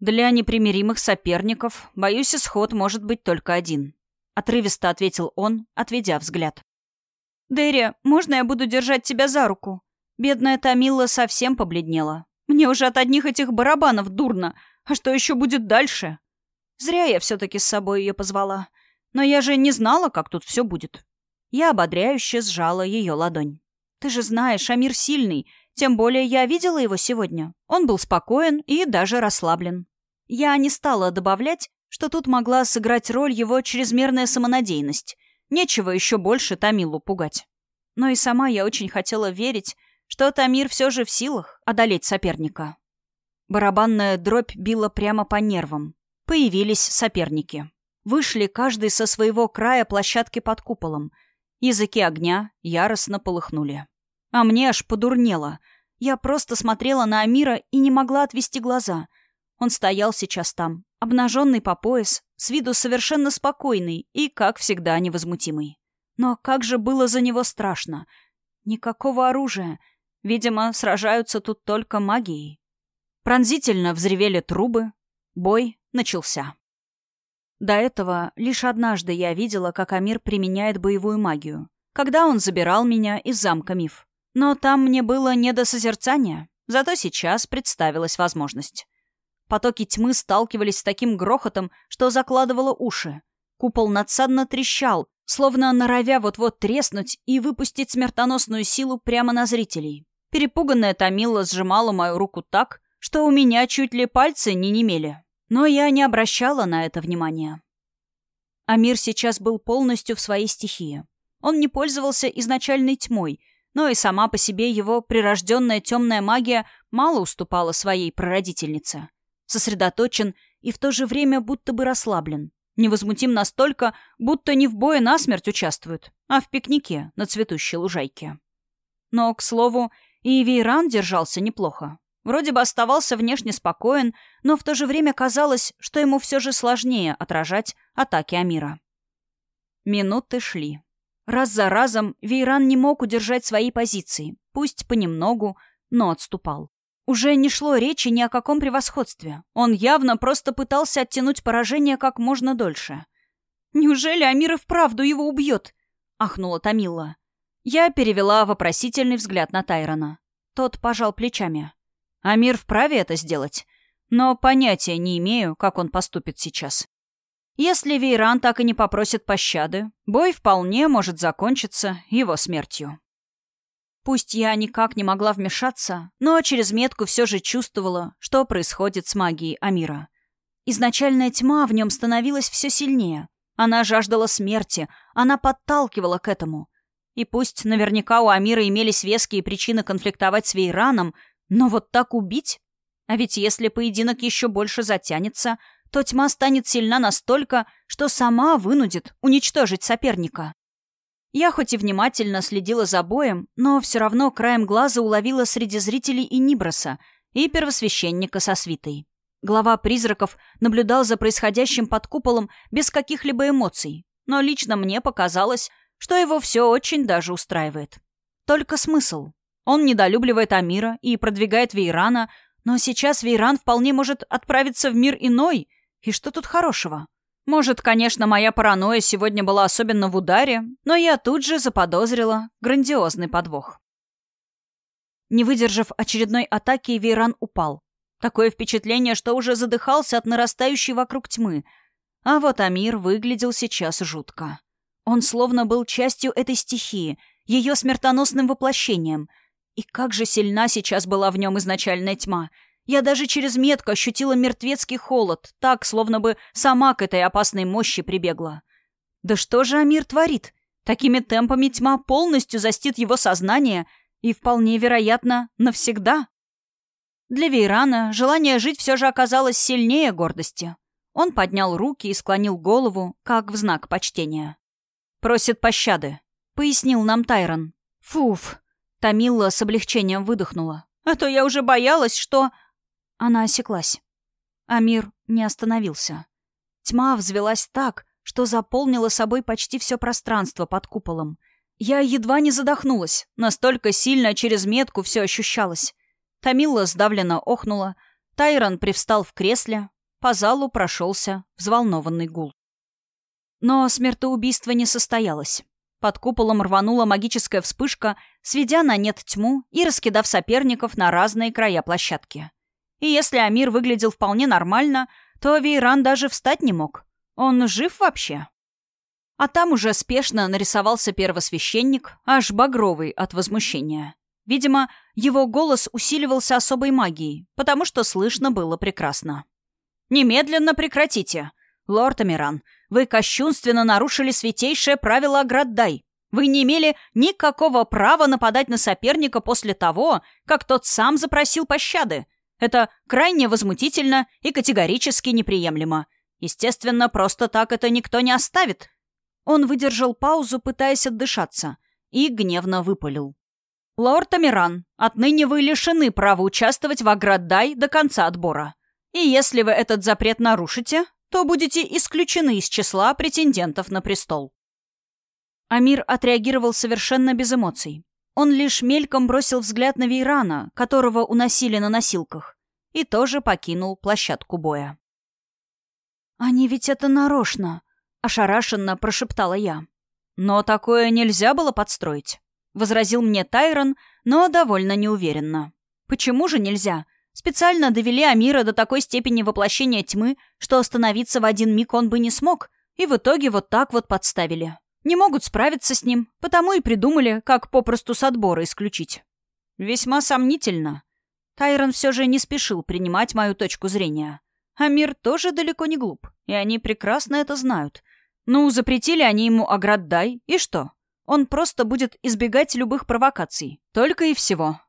Для непримиримых соперников, боюсь, исход может быть только один. Отрывисто ответил он, отведя взгляд. «Дерри, можно я буду держать тебя за руку?» Бедная Тамила совсем побледнела. «Мне уже от одних этих барабанов дурно. А что еще будет дальше?» Зря я все-таки с собой ее позвала. Но я же не знала, как тут все будет. Я ободряюще сжала ее ладонь. Ты же знаешь, Амир сильный. Тем более я видела его сегодня. Он был спокоен и даже расслаблен. Я не стала добавлять, что тут могла сыграть роль его чрезмерная самонадеянность. Нечего еще больше Тамилу пугать. Но и сама я очень хотела верить, что Тамир все же в силах одолеть соперника. Барабанная дробь била прямо по нервам. Появились соперники. Вышли каждый со своего края площадки под куполом. Языки огня яростно полыхнули. А мне аж подурнело. Я просто смотрела на Амира и не могла отвести глаза. Он стоял сейчас там, Обнаженный по пояс, с виду совершенно спокойный и, как всегда, невозмутимый. Но как же было за него страшно. Никакого оружия. Видимо, сражаются тут только магией. Пронзительно взревели трубы. Бой начался. До этого лишь однажды я видела, как Амир применяет боевую магию. Когда он забирал меня из замка Миф. Но там мне было не до созерцания. Зато сейчас представилась возможность. Потоки тьмы сталкивались с таким грохотом, что закладывало уши. Купол надсадно трещал, словно норовя вот-вот треснуть и выпустить смертоносную силу прямо на зрителей. Перепуганная Томила сжимала мою руку так, что у меня чуть ли пальцы не немели. Но я не обращала на это внимания. Амир сейчас был полностью в своей стихии. Он не пользовался изначальной тьмой, но и сама по себе его прирожденная темная магия мало уступала своей прародительнице. Сосредоточен и в то же время будто бы расслаблен. Невозмутим настолько, будто не в бое насмерть участвует, а в пикнике на цветущей лужайке. Но, к слову, и Вейран держался неплохо. Вроде бы оставался внешне спокоен, но в то же время казалось, что ему все же сложнее отражать атаки Амира. Минуты шли. Раз за разом Вейран не мог удержать свои позиции, пусть понемногу, но отступал. Уже не шло речи ни о каком превосходстве. Он явно просто пытался оттянуть поражение как можно дольше. «Неужели Амир и вправду его убьет?» — ахнула Тамила. Я перевела вопросительный взгляд на Тайрона. Тот пожал плечами. Амир вправе это сделать, но понятия не имею, как он поступит сейчас. Если Вейран так и не попросит пощады, бой вполне может закончиться его смертью. Пусть я никак не могла вмешаться, но через метку все же чувствовала, что происходит с магией Амира. Изначальная тьма в нем становилась все сильнее. Она жаждала смерти, она подталкивала к этому. И пусть наверняка у Амира имелись веские причины конфликтовать с Вейраном, но вот так убить? А ведь если поединок еще больше затянется, то тьма станет сильна настолько, что сама вынудит уничтожить соперника. Я хоть и внимательно следила за боем, но все равно краем глаза уловила среди зрителей и Ниброса, и первосвященника со свитой. Глава призраков наблюдал за происходящим под куполом без каких-либо эмоций, но лично мне показалось, что его все очень даже устраивает. Только смысл. Он недолюбливает Амира и продвигает Вейрана, но сейчас Вейран вполне может отправиться в мир иной. И что тут хорошего? Может, конечно, моя паранойя сегодня была особенно в ударе, но я тут же заподозрила грандиозный подвох. Не выдержав очередной атаки, Вейран упал. Такое впечатление, что уже задыхался от нарастающей вокруг тьмы. А вот Амир выглядел сейчас жутко. Он словно был частью этой стихии, ее смертоносным воплощением — и как же сильна сейчас была в нем изначальная тьма. Я даже через метку ощутила мертвецкий холод, так, словно бы сама к этой опасной мощи прибегла. Да что же Амир творит? Такими темпами тьма полностью застит его сознание и, вполне вероятно, навсегда. Для Вейрана желание жить все же оказалось сильнее гордости. Он поднял руки и склонил голову, как в знак почтения. «Просит пощады», — пояснил нам Тайрон. «Фуф, Тамила с облегчением выдохнула. «А то я уже боялась, что...» Она осеклась. Амир не остановился. Тьма взвелась так, что заполнила собой почти все пространство под куполом. Я едва не задохнулась, настолько сильно через метку все ощущалось. Тамила сдавленно охнула, Тайрон привстал в кресле, по залу прошелся взволнованный гул. Но смертоубийство не состоялось. Под куполом рванула магическая вспышка, сведя на нет тьму и раскидав соперников на разные края площадки. И если Амир выглядел вполне нормально, то Вейран даже встать не мог. Он жив вообще? А там уже спешно нарисовался первосвященник, аж багровый от возмущения. Видимо, его голос усиливался особой магией, потому что слышно было прекрасно. «Немедленно прекратите! Лорд Амиран, вы кощунственно нарушили святейшее правило Аграддай. Вы не имели никакого права нападать на соперника после того, как тот сам запросил пощады. Это крайне возмутительно и категорически неприемлемо. Естественно, просто так это никто не оставит. Он выдержал паузу, пытаясь отдышаться, и гневно выпалил. «Лорд Амиран, отныне вы лишены права участвовать в Аграддай до конца отбора. И если вы этот запрет нарушите, то будете исключены из числа претендентов на престол». Амир отреагировал совершенно без эмоций. Он лишь мельком бросил взгляд на Вейрана, которого уносили на носилках, и тоже покинул площадку боя. «Они ведь это нарочно», — ошарашенно прошептала я. «Но такое нельзя было подстроить», — возразил мне Тайрон, но довольно неуверенно. «Почему же нельзя? Специально довели Амира до такой степени воплощения тьмы, что остановиться в один миг он бы не смог, и в итоге вот так вот подставили. Не могут справиться с ним, потому и придумали, как попросту с отбора исключить. Весьма сомнительно. Тайрон все же не спешил принимать мою точку зрения. Амир тоже далеко не глуп, и они прекрасно это знают. Ну, запретили они ему ограддай, и что? Он просто будет избегать любых провокаций. Только и всего.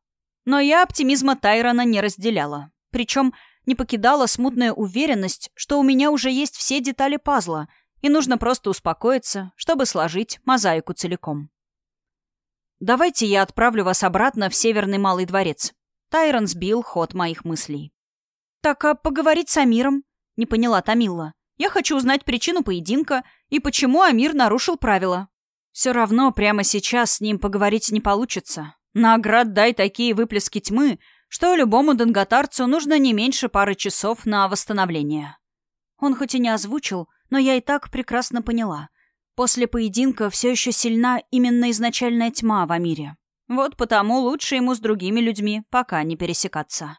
Но я оптимизма Тайрона не разделяла. Причем не покидала смутная уверенность, что у меня уже есть все детали пазла, и нужно просто успокоиться, чтобы сложить мозаику целиком. «Давайте я отправлю вас обратно в Северный Малый дворец». Тайрон сбил ход моих мыслей. «Так, а поговорить с Амиром?» — не поняла Тамила. «Я хочу узнать причину поединка и почему Амир нарушил правила». «Все равно прямо сейчас с ним поговорить не получится. Наград дай такие выплески тьмы, что любому донготарцу нужно не меньше пары часов на восстановление». Он хоть и не озвучил, но я и так прекрасно поняла. После поединка все еще сильна именно изначальная тьма в Амире. Вот потому лучше ему с другими людьми пока не пересекаться.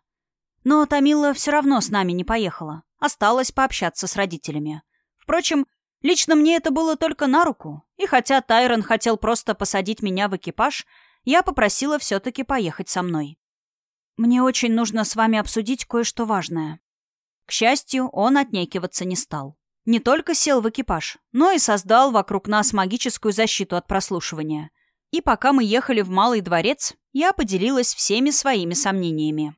Но Тамила все равно с нами не поехала. Осталось пообщаться с родителями. Впрочем, лично мне это было только на руку. И хотя Тайрон хотел просто посадить меня в экипаж, я попросила все-таки поехать со мной. Мне очень нужно с вами обсудить кое-что важное. К счастью, он отнекиваться не стал. Не только сел в экипаж, но и создал вокруг нас магическую защиту от прослушивания. И пока мы ехали в Малый дворец, я поделилась всеми своими сомнениями.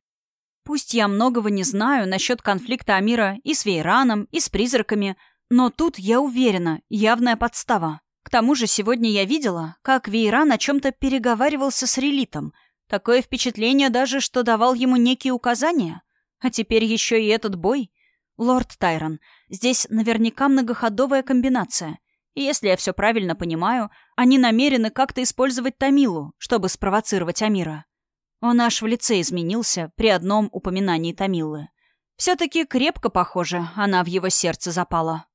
Пусть я многого не знаю насчет конфликта Амира и с Вейраном, и с призраками, но тут, я уверена, явная подстава. К тому же сегодня я видела, как Вейран о чем-то переговаривался с Релитом. Такое впечатление даже, что давал ему некие указания. А теперь еще и этот бой. «Лорд Тайрон, здесь наверняка многоходовая комбинация. И если я все правильно понимаю, они намерены как-то использовать Тамилу, чтобы спровоцировать Амира. Он аж в лице изменился при одном упоминании Тамилы. Все-таки крепко, похоже, она в его сердце запала.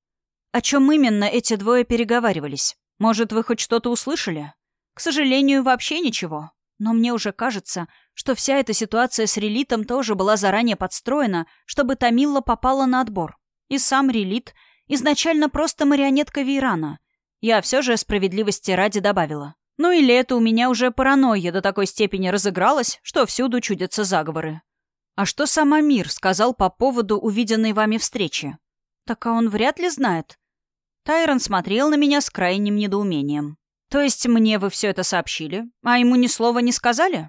О чем именно эти двое переговаривались? Может, вы хоть что-то услышали? К сожалению, вообще ничего. Но мне уже кажется, что вся эта ситуация с Релитом тоже была заранее подстроена, чтобы Тамилла попала на отбор. И сам Релит изначально просто марионетка Вейрана. Я все же справедливости ради добавила. Ну или это у меня уже паранойя до такой степени разыгралась, что всюду чудятся заговоры. А что сам Амир сказал по поводу увиденной вами встречи? Так а он вряд ли знает. Тайрон смотрел на меня с крайним недоумением. То есть мне вы все это сообщили, а ему ни слова не сказали?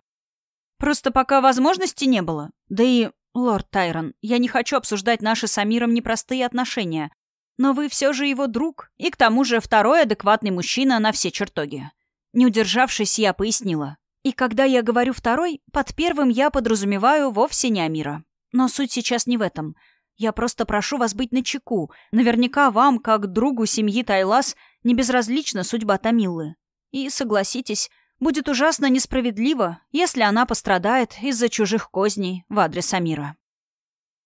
Просто пока возможности не было. Да и, лорд Тайрон, я не хочу обсуждать наши с Амиром непростые отношения. Но вы все же его друг, и к тому же второй адекватный мужчина на все чертоги. Не удержавшись, я пояснила. И когда я говорю «второй», под первым я подразумеваю вовсе не Амира. Но суть сейчас не в этом. Я просто прошу вас быть начеку. Наверняка вам, как другу семьи Тайлас, не безразлична судьба Тамилы. И, согласитесь, будет ужасно несправедливо, если она пострадает из-за чужих козней в адрес Амира.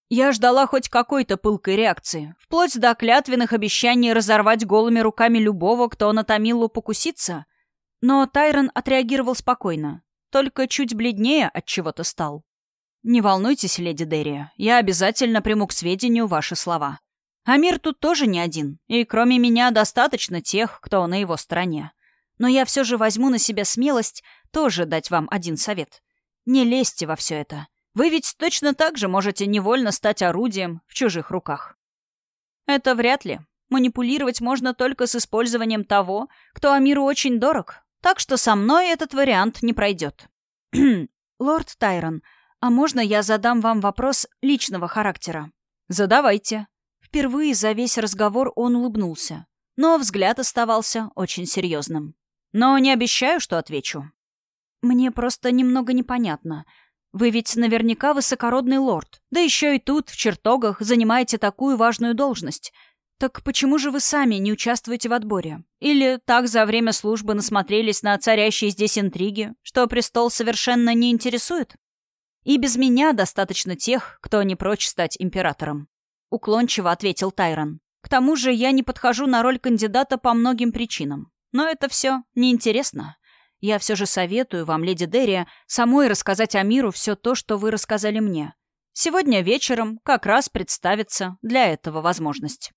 Я ждала хоть какой-то пылкой реакции, вплоть до клятвенных обещаний разорвать голыми руками любого, кто на Тамилу покусится. Но Тайрон отреагировал спокойно, только чуть бледнее от чего-то стал. «Не волнуйтесь, леди Дерри, я обязательно приму к сведению ваши слова. Амир тут тоже не один, и кроме меня достаточно тех, кто на его стороне. Но я все же возьму на себя смелость тоже дать вам один совет. Не лезьте во все это. Вы ведь точно так же можете невольно стать орудием в чужих руках. Это вряд ли. Манипулировать можно только с использованием того, кто Амиру очень дорог. Так что со мной этот вариант не пройдет. Лорд Тайрон, а можно я задам вам вопрос личного характера? Задавайте. Впервые за весь разговор он улыбнулся, но взгляд оставался очень серьезным. Но не обещаю, что отвечу. Мне просто немного непонятно. Вы ведь наверняка высокородный лорд. Да еще и тут, в чертогах, занимаете такую важную должность. Так почему же вы сами не участвуете в отборе? Или так за время службы насмотрелись на царящие здесь интриги, что престол совершенно не интересует? И без меня достаточно тех, кто не прочь стать императором. Уклончиво ответил Тайрон. К тому же я не подхожу на роль кандидата по многим причинам. Но это все неинтересно. Я все же советую вам, леди Дерри, самой рассказать Амиру все то, что вы рассказали мне. Сегодня вечером как раз представится для этого возможность.